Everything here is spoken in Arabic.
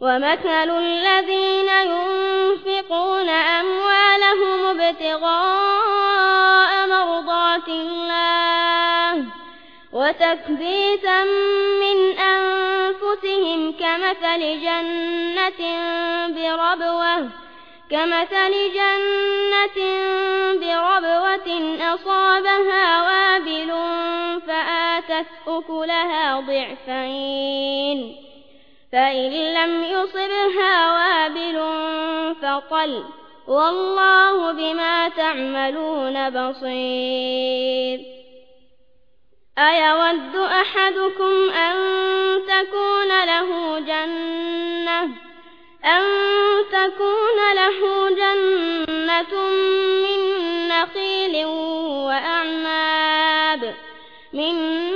ومثل الذين ينفقون أموالهم ابتغاء مرضات الله وتكبيتا من أنفسهم كمثل جنة بربوة كمثل جنة بربوة أصابها وابل فآتت أكلها ضعفين فإن لم يصبها وابل فطل والله بما تعملون بصير. أيود أحدكم أن تكون له جنة؟ أن تكون له جنة من نخيل وأعناب من